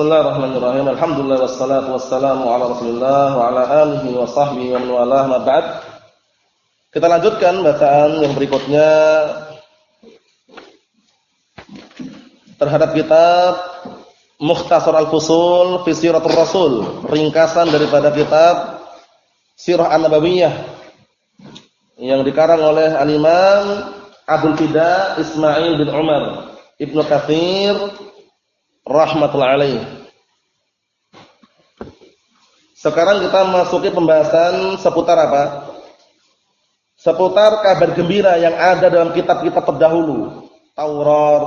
Bismillahirrahmanirrahim. Alhamdulillah wassalatu wassalamu ala Rasulillah wa ala alihi wa sahbihi wa man walah ma ba'd. Kita lanjutkan bacaan yang berikutnya terhadap kitab Mukhtasar Al-Fusul fi Siratul Rasul, ringkasan daripada kitab Sirah An-Nabawiyah yang dikarang oleh Al-Imam Abdul Fida Ismail bin Umar Ibnu Katsir rahmatullahi alaih. Sekarang kita masuki pembahasan seputar apa? Seputar kabar gembira yang ada dalam kitab-kitab terdahulu. Taurat,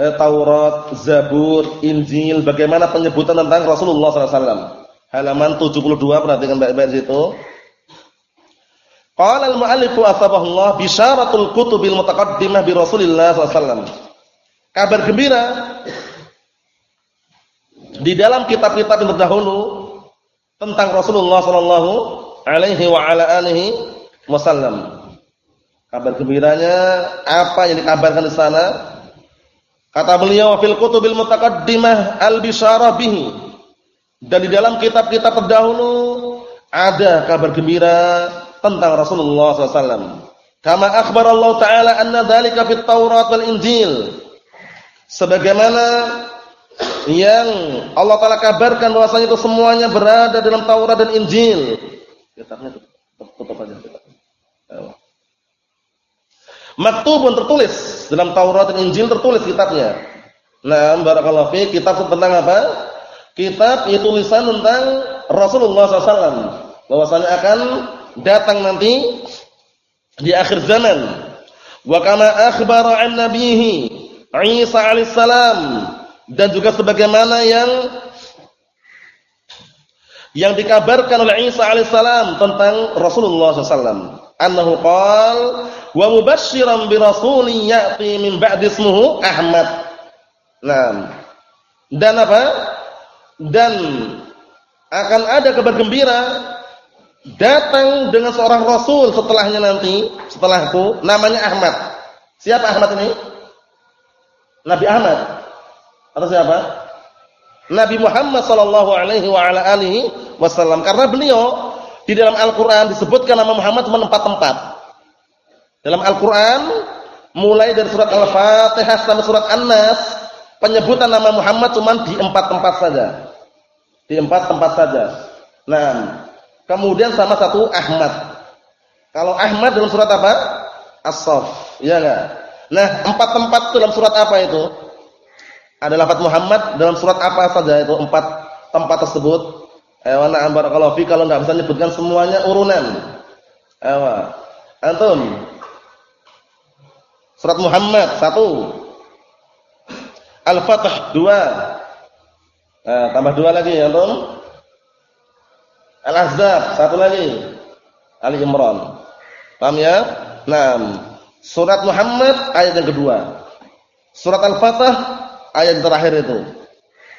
eh, Taurat, Zabur, Injil, bagaimana penyebutan tentang Rasulullah SAW. Halaman 72, perhatikan baik-baik situ. Qala al-mu'allifu asbahullah bisyaratul kutubil mutaqaddimah bi Rasulillah SAW. Kabar gembira di dalam kitab-kitab yang terdahulu tentang Rasulullah sallallahu alaihi wa ala alihi wasallam. Kabar gembiranya apa yang dikabarkan di sana? Kata beliau fil kutubil mutaqaddimah al-bisyarah bihi. Dan di dalam kitab-kitab terdahulu ada kabar gembira tentang Rasulullah SAW. Kama akhbar Allah Ta'ala anna dhalika fit Taurat wal Injil. Sebagaimana yang Allah Taala kabarkan bahwasanya itu semuanya berada dalam Taurat dan Injil. Kitabnya tutup, tutup aja Maktubun tertulis dalam Taurat dan Injil tertulis kitabnya. Nah, barakallahu fi kitab tentang apa? Kitab itu tulisan tentang Rasulullah SAW. Bahwasanya akan datang nanti di akhir zaman. Wa kama akhbara an nabihi Isa alaihissalam dan juga sebagaimana yang yang dikabarkan oleh Isa alaihissalam tentang Rasulullah SAW. Annahu qal wa mubashiran bi rasulin ya'ti min ba'di ismuhu Ahmad. Nah, dan apa? Dan akan ada kabar gembira datang dengan seorang rasul setelahnya nanti, setelahku namanya Ahmad. Siapa Ahmad ini? Nabi Ahmad. Atau siapa? Nabi Muhammad sallallahu alaihi wa ala alihi wasallam karena beliau di dalam Al-Qur'an disebutkan nama Muhammad cuma tempat-tempat. Dalam Al-Qur'an mulai dari surat Al-Fatihah sampai surat An-Nas penyebutan nama Muhammad cuma di empat tempat saja. Di empat tempat saja. Nah, kemudian sama satu Ahmad. Kalau Ahmad dalam surat apa? As-Saff, ya enggak? Nah, empat tempat itu dalam surat apa itu? Ada lafaz Muhammad dalam surat apa saja itu empat tempat tersebut? Ayo na'am barakallahu fi kalau enggak bisa nyebutkan semuanya urunan. Ayo. Antum. Surat Muhammad satu. Al-Fatih dua. Nah, tambah dua lagi antum. Al-Ahzab satu lagi. Ali Imran. Paham ya? Nah, surat Muhammad ayat yang kedua. Surat Al-Fatih ayat terakhir itu.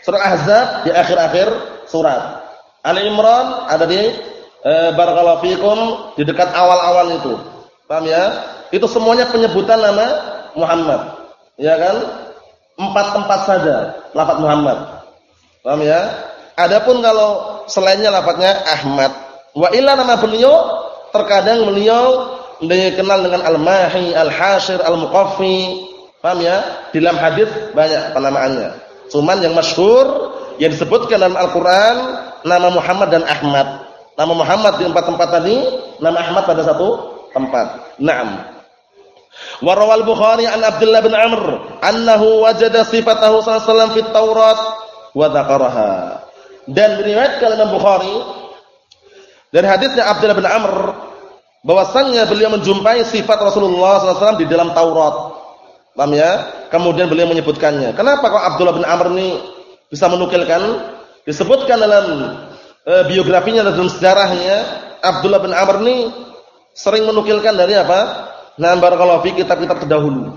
Surat Ahzab di akhir-akhir surat. Ali Imran ada di e, barakallahu fikum di dekat awal-awal itu. Paham ya? Itu semuanya penyebutan nama Muhammad. Ya kan? Empat tempat saja lafaz Muhammad. Paham ya? Adapun kalau selainnya lafaznya Ahmad. Wa illa nama beliau terkadang beliau dikenal dengan Al-Mahi, Al-Hashir, Al-Muqaffi, Paham ya? Di dalam hadis banyak penamaannya. Cuman yang masyhur yang disebutkan dalam Al-Qur'an nama Muhammad dan Ahmad. Nama Muhammad di empat tempat tadi, nama Ahmad pada satu tempat. Naam. Wa rawal Bukhari an Abdullah bin Amr annahu wajada sifatahu sallallahu fit Taurat wa dzakaraha. Dan diriwayatkan oleh Bukhari dari hadisnya Abdullah bin Amr bahwasannya beliau menjumpai sifat Rasulullah SAW di dalam Taurat. Paham ya? Kemudian beliau menyebutkannya. Kenapa kok Abdullah bin Amr ini bisa menukilkan? Disebutkan dalam e, biografinya dalam sejarahnya Abdullah bin Amr ini sering menukilkan dari apa? Nah, barakallahu fi kitab-kitab terdahulu.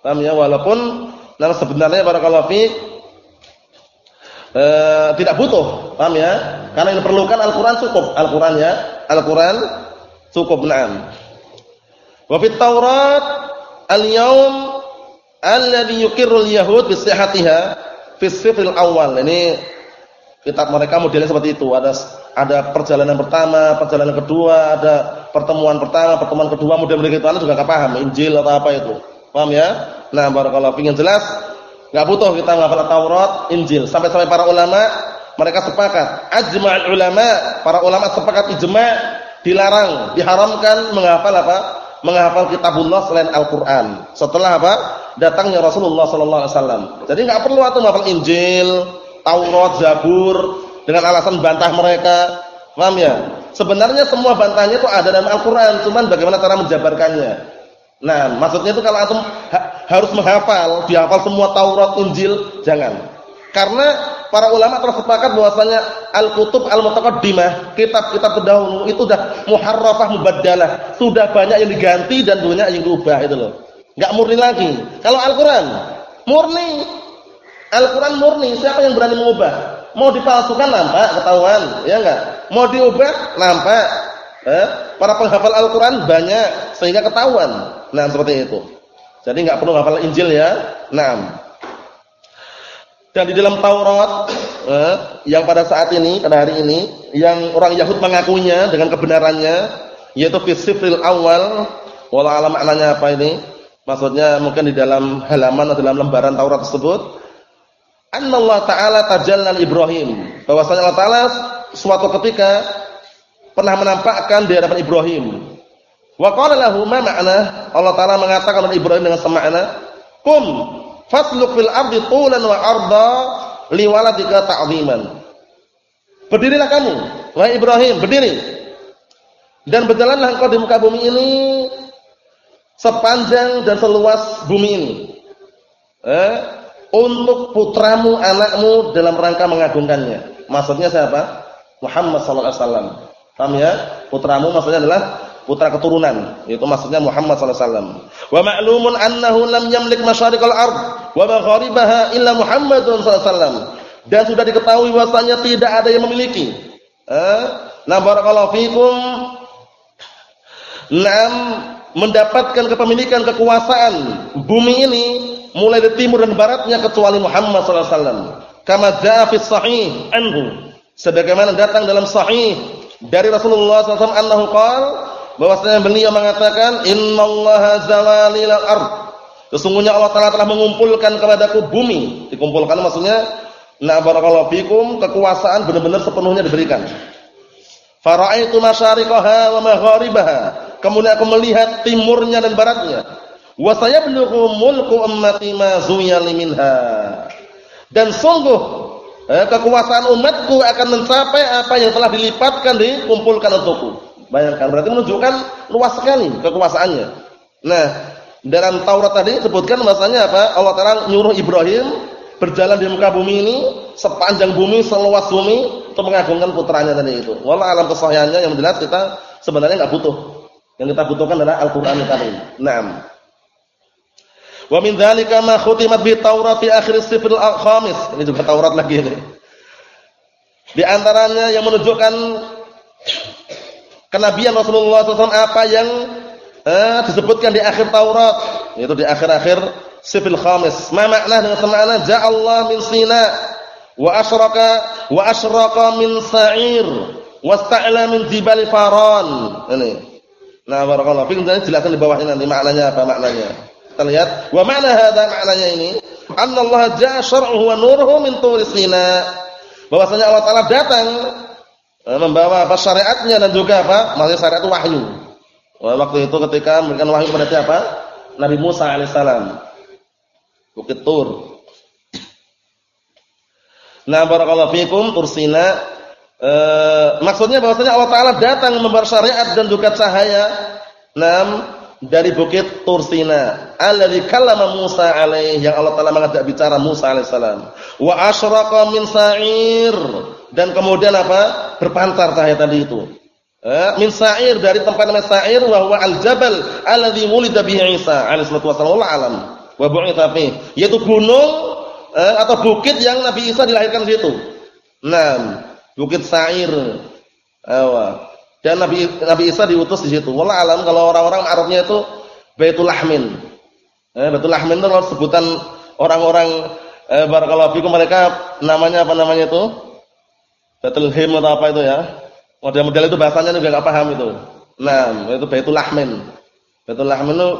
Paham ya? Walaupun nah sebenarnya barakallahu fi e, tidak butuh, paham ya? Karena yang diperlukan Al-Qur'an cukup. Al-Qur'an ya, Al-Qur'an cukup. Naam. Wa fit Taurat al-yaum alladhi yuqirrul yahud bi sihhatiha Fisifil awal. Ini kitab mereka modelnya seperti itu. Ada ada perjalanan pertama, perjalanan kedua, ada pertemuan pertama, pertemuan kedua, model begitu. Anda juga nggak paham Injil atau apa itu. Paham ya? Nah, barakallahu fiik jelas. Enggak butuh kita menghafal Taurat, Injil. Sampai-sampai para ulama mereka sepakat. Ajma'ul ulama, para ulama sepakat ijma' dilarang, diharamkan menghafal apa? Menghafal kitabullah selain Al-Qur'an. Setelah apa? Datangnya Rasulullah wasallam. Jadi enggak perlu atau menghafal Injil, Taurat, Zabur dengan alasan bantah mereka. Paham ya? Sebenarnya semua bantahnya itu ada dalam Al-Qur'an, cuman bagaimana cara menjabarkannya. Nah, maksudnya itu kalau ha harus menghafal, dihafal semua Taurat, Injil, jangan. Karena para ulama telah sepakat bahwasanya al-kutub al-mutaqaddimah, kitab-kitab terdahulu itu sudah muharrafah mubaddalah, sudah banyak yang diganti dan banyak yang diubah itu loh. Enggak murni lagi. Kalau Al-Qur'an murni. Al-Qur'an murni, siapa yang berani mengubah? Mau dipalsukan nampak ketahuan, ya enggak? Mau diubah nampak. Eh? Para penghafal Al-Qur'an banyak sehingga ketahuan. Nah, seperti itu. Jadi enggak perlu hafal Injil ya. Naam. Dan di dalam Taurat eh, yang pada saat ini, pada hari ini, yang orang Yahud mengakuinya dengan kebenarannya, yaitu fisifil awal, wala alam maknanya apa ini? Maksudnya mungkin di dalam halaman atau dalam lembaran Taurat tersebut, Allah Taala tajallal Ibrahim, bahwasanya Allah Taala suatu ketika pernah menampakkan di hadapan Ibrahim. Wa qala lahu ma ma'na? Allah Taala mengatakan kepada Ibrahim dengan semakna, "Kum Fasluk fil ardi tulan wa arda liwaladika ta'ziman. Berdirilah kamu, wahai Ibrahim, berdiri. Dan berjalanlah engkau di muka bumi ini sepanjang dan seluas bumi ini. Eh, untuk putramu, anakmu dalam rangka mengagungkannya. Maksudnya siapa? Muhammad sallallahu alaihi wasallam. Paham ya? Putramu maksudnya adalah putra keturunan itu maksudnya Muhammad sallallahu alaihi wasallam. Wa ma'lumun annahu lam yamlik masyariqal ard wa magharibaha illa Muhammadun sallallahu alaihi wasallam. Dan sudah diketahui bahwasanya tidak ada yang memiliki. Eh? Nah barakallahu fikum. Nam mendapatkan kepemilikan kekuasaan bumi ini mulai dari timur dan baratnya kecuali Muhammad sallallahu alaihi wasallam. Kama jaa fi sahih anhu. Sebagaimana datang dalam sahih dari Rasulullah SAW annahu qala bahwasanya beliau mengatakan innallaha zawalil ard. Sesungguhnya Allah taala telah mengumpulkan kepadaku bumi. Dikumpulkan maksudnya na barakallahu fikum kekuasaan benar-benar sepenuhnya diberikan. Faraitu masyariqaha wa magharibaha. Kemudian aku melihat timurnya dan baratnya. Wa sayablughu mulku ummati ma zuyal minha. Dan sungguh eh, kekuasaan umatku akan mencapai apa yang telah dilipatkan dikumpulkan untukku Bayangkan berarti menunjukkan luas sekali kekuasaannya. Nah, dalam Taurat tadi sebutkan bahasanya apa? Allah Taala nyuruh Ibrahim berjalan di muka bumi ini sepanjang bumi, seluas bumi untuk mengagungkan putranya tadi itu. Wallah alam kesahihannya yang jelas kita sebenarnya enggak butuh. Yang kita butuhkan adalah Al-Qur'an Karim. Naam. Wa min dzalika ma khutimat bi Taurat fi akhir sifil khamis. Ini juga Taurat lagi ini. Di antaranya yang menunjukkan kenabian Rasulullah SAW apa yang eh, disebutkan di akhir Taurat yaitu di akhir-akhir sifil khamis. Ma makna dengan semakna ja'allah min sina wa asyraka wa asyraka min sa'ir wasta'la min jibal faran. Ini. Nah barakallahu fikum. Dan jelaskan di bawahnya nanti maknanya apa maknanya. Kita lihat wa makna hadza maknanya ini anna Allah ja'a syar'uhu wa nuruhu min turi sina. Bahwasanya Allah taala datang membawa apa syariatnya dan juga apa? Maksudnya syariat itu wahyu. Waktu itu ketika memberikan wahyu kepada siapa? Nabi Musa alaihissalam. Bukit Tur. Nah barakallahu fikum Tursina. E, maksudnya bahwasanya Allah taala datang membawa syariat dan juga cahaya dari Bukit Tursina alladzi kallama Musa alaihi yang Allah taala mengajak bicara Musa alaihissalam wa asyraqa min sa'ir dan kemudian apa? berpancar cahaya tadi itu. Eh, min sa'ir dari tempat namanya sa'ir wa huwa al-jabal alladhi wulida bihi Isa alaihi salatu wasallam alam wa bu'itha yaitu gunung eh, atau bukit yang Nabi Isa dilahirkan di situ. Nah, bukit Sa'ir. Awa. Dan Nabi Nabi Isa diutus di situ. Wallah alam kalau orang-orang Arabnya itu Baitul Lahmin. Eh, Baitul Lahmin itu sebutan orang-orang Eh barakallahu fikum mereka namanya apa namanya itu? Bethlehem atau apa itu ya? Model-model itu bahasanya juga enggak paham itu. Nah, itu Baitul Lahmin. Baitul Lahmin itu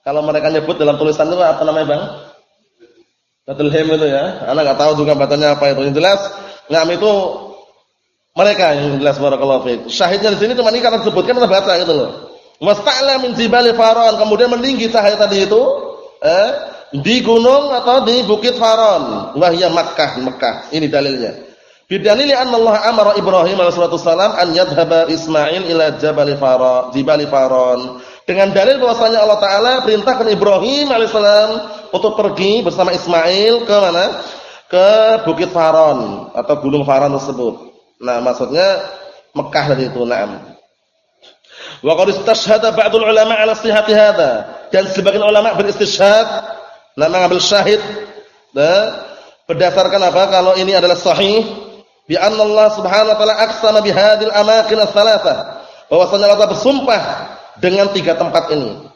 kalau mereka nyebut dalam tulisan itu apa namanya, Bang? Bethlehem itu ya. Anak enggak tahu juga bacanya apa itu. Yang jelas, ngam itu mereka yang jelas barakallahu fiik. Syahidnya di sini cuma ini karena disebutkan kita baca gitu loh. Wasta'la min jibali Faron, kemudian meninggi cahaya tadi itu eh, di gunung atau di bukit Faron. Wahya Makkah, Makkah. Ini dalilnya. Bidalili anna Allah amara Ibrahim alaihi salam an yadhhaba Ismail ila Jabal Faron, Jibali Faron. Dengan dalil bahwasanya Allah taala perintahkan Ibrahim alaihissalam untuk pergi bersama Ismail ke mana? Ke Bukit Faron atau Gunung Faron tersebut. Nah, maksudnya Mekah tadi itu, na'am. Wa qad istashhada ba'dul ulama 'ala sihhati hadza. Dan sebagian ulama beristishhad, nama ngambil syahid, nah, berdasarkan apa? Kalau ini adalah sahih, bi anna Allah Subhanahu wa taala aqsama bi hadhil amakin ats-tsalatsah. Bahwasanya Allah bersumpah dengan tiga tempat ini.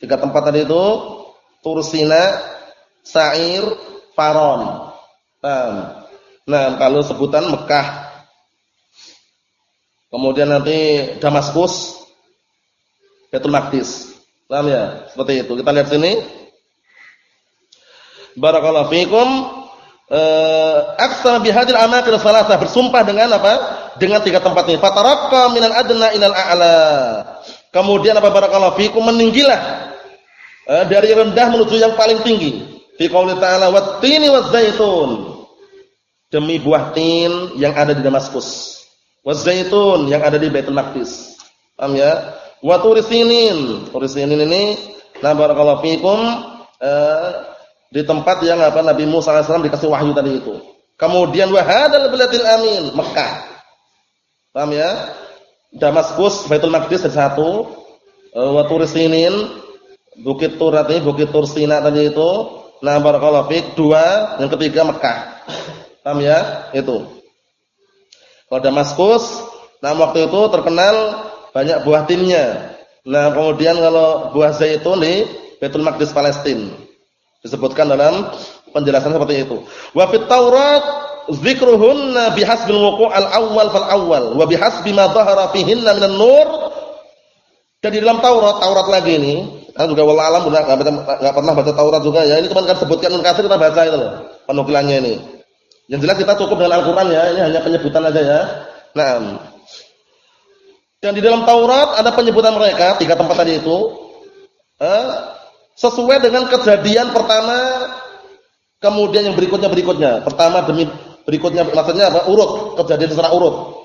Tiga tempat tadi itu Tursina, Sa'ir, Faron. Nah, nah kalau sebutan Mekah. Kemudian nanti Damaskus, Betul Maqdis. Paham ya? Seperti itu. Kita lihat sini. Barakallahu fikum eh aqsama bihadil amakin salasah bersumpah dengan apa? Dengan tiga tempat ini. Fataraqqa minal adna ilal a'la. Kemudian apa barakallahu fikum meninggilah eh, dari rendah menuju yang paling tinggi. Fi qouli ta'ala wat-tini waz-zaitun. Demi buah tin yang ada di Damaskus. Waz-zaitun yang ada di Baitul Maqdis. Paham ya? Wa turisinin. Turisinin ini nah barakallahu fikum eh, di tempat yang apa Nabi Musa AS dikasih wahyu tadi itu. Kemudian wahadal biladil amin, Mekah. Paham ya? Damaskus, Baitul Maqdis satu, e, wa Tursinin, Bukit Turat ini, Bukit Tursina tadi itu. Nah, barakallahu fik, dua, yang ketiga Mekah. Paham ya? Itu. Kalau Damaskus, nah waktu itu terkenal banyak buah tinnya. Nah, kemudian kalau buah zaitun di Baitul Maqdis Palestina. Disebutkan dalam penjelasan seperti itu. Wa fit Taurat dzikruhunna bihasbil wuqu' al-awwal fal awwal wa bihasbi ma dhahara fihinna minan nur. Dan di dalam Taurat, Taurat lagi ini, kan juga wallah alam enggak pernah baca Taurat juga ya. Ini cuma kan sebutkan Ibnu kita baca itu loh, penukilannya ini. Yang jelas kita cukup dengan Al-Qur'an ya, ini hanya penyebutan aja ya. Nah, dan di dalam Taurat ada penyebutan mereka tiga tempat tadi itu. Eh, sesuai dengan kejadian pertama kemudian yang berikutnya berikutnya. Pertama demi berikutnya maksudnya apa? Urut kejadian secara urut.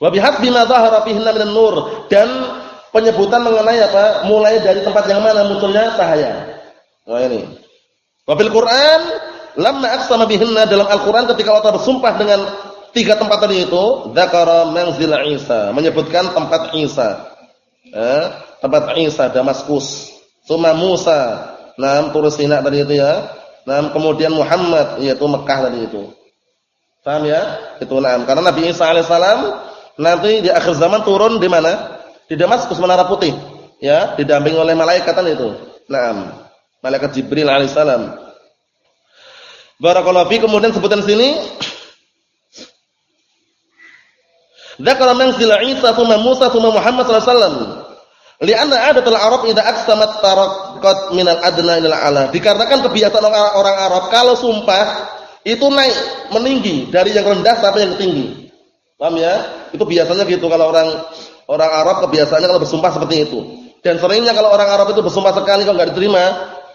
Wa bihasbi ma dhahara minan nur dan penyebutan mengenai apa? Mulai dari tempat yang mana munculnya cahaya. Nah ini. Wa bil Quran lamma aqsama bihinna dalam Al-Qur'an ketika Allah bersumpah dengan tiga tempat tadi itu dzakara manzil Isa menyebutkan tempat Isa eh, tempat Isa Damaskus Suma Musa. Nam turus Sina tadi itu ya. Nam kemudian Muhammad yaitu Mekah tadi itu. Paham ya? Itu nam. Karena Nabi Isa alaihissalam nanti di akhir zaman turun di mana? Di Damaskus Menara Putih. Ya, didampingi oleh malaikat itu. Naam. Malaikat Jibril alaihissalam. Barakallahu fi kemudian sebutan sini Dzakara manzil Isa tsumma Musa tsumma Muhammad sallallahu alaihi wasallam. Lianna adatul Arab idza aqsamat tarakat minal adna ilal ala. Dikarenakan kebiasaan orang Arab kalau sumpah itu naik meninggi dari yang rendah sampai yang tinggi. Paham ya? Itu biasanya gitu kalau orang orang Arab kebiasaannya kalau bersumpah seperti itu. Dan seringnya kalau orang Arab itu bersumpah sekali kalau enggak diterima,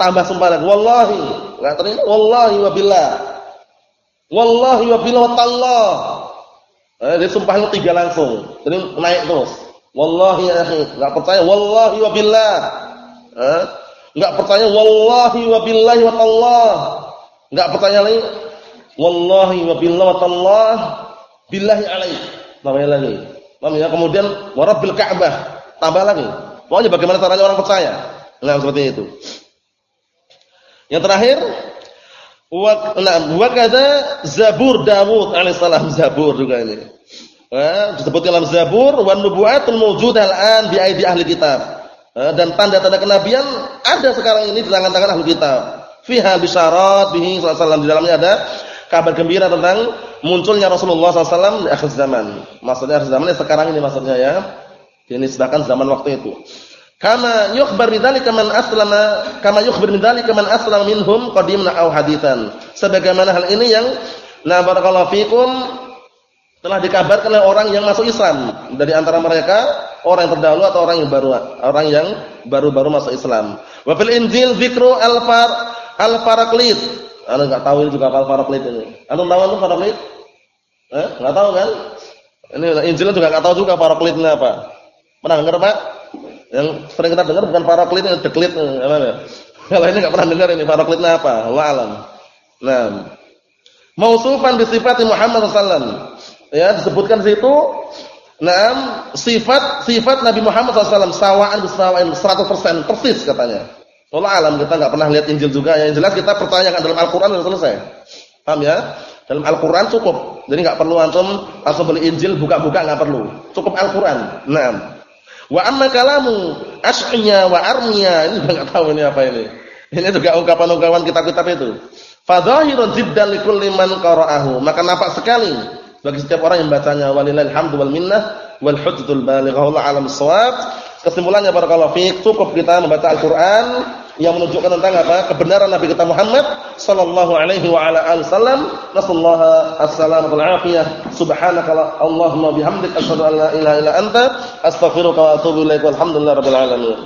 tambah sumpah lagi. Wallahi, enggak terima. Wallahi wa billah. Wallahi wa billah wa. Eh, dia sumpahnya tiga langsung. Jadi naik terus. Wallahi ya akhi, enggak percaya wallahi wa billah. Eh? Enggak percaya wallahi wa billahi wa tallah. Enggak percaya lagi wallahi wa billahi wa tallah billahi alaih. Tambah lagi. Paham ya? Kemudian wa rabbil ka'bah. Tambah lagi. Pokoknya bagaimana caranya orang percaya. Nah, seperti itu. Yang terakhir wa nah, wa Zabur Dawud alaihissalam Zabur juga ini. Disebut dalam Zabur wan nubuwatul mawjudah al-an bi aidi ahli kitab. Dan tanda-tanda kenabian ada sekarang ini di tangan-tangan ahli kitab. Fiha bisyarat bihi sallallahu di dalamnya ada kabar gembira tentang munculnya Rasulullah SAW di akhir zaman. Maksudnya akhir zaman sekarang ini maksudnya ya. Ini sedangkan zaman waktu itu. Kama yukhbar bidzalika man aslama, kama yukhbir bidzalika man aslama minhum qadiman aw haditsan. Sebagaimana hal ini yang na barakallahu fikum telah dikabarkan oleh orang yang masuk Islam dari antara mereka orang yang terdahulu atau orang yang baru orang yang baru-baru masuk Islam. Wa fil Injil dzikru al-far al-faraklit. Anda enggak tahu ini juga apa al-faraklit ini. Anda tahu itu faraklit? Eh, enggak tahu kan? Ini Injil juga enggak tahu juga faraklit ini apa. Pernah dengar, Pak? Yang sering kita dengar bukan faraklit, ini deklit ya? Kalau ini enggak pernah dengar ini faraklitnya apa? Allah alam. Nah, mausufan bi sifati Muhammad wasallam ya disebutkan di situ Naam sifat sifat Nabi Muhammad SAW sawaan bisawain 100% persis katanya. Allah alam kita nggak pernah lihat Injil juga ya. Yang jelas kita pertanyakan dalam Al-Qur'an sudah selesai. Paham ya? Dalam Al-Qur'an cukup. Jadi nggak perlu antum langsung beli Injil buka-buka nggak perlu. Cukup Al-Qur'an. Naam. Wa amma kalamu as'nya wa armiya ini juga nggak tahu ini apa ini. Ini juga ungkapan-ungkapan kitab-kitab itu. Fadhahirun jiddan likulli man qara'ahu. Maka nampak sekali bagi setiap orang yang bacanya walillahil hamdu wal minnah wal hujjatul balighah Allah alam shawab kesimpulannya barakallahu fiik cukup kita membaca Al-Qur'an yang menunjukkan tentang apa? Kebenaran Nabi kita Muhammad sallallahu alaihi wa ala alihi wasallam. Nasallaha assalamatu afiyah. Subhanaka allahumma bihamdika asyhadu an la ilaha illa anta astaghfiruka wa atubu ilaik. Walhamdulillahi rabbil alamin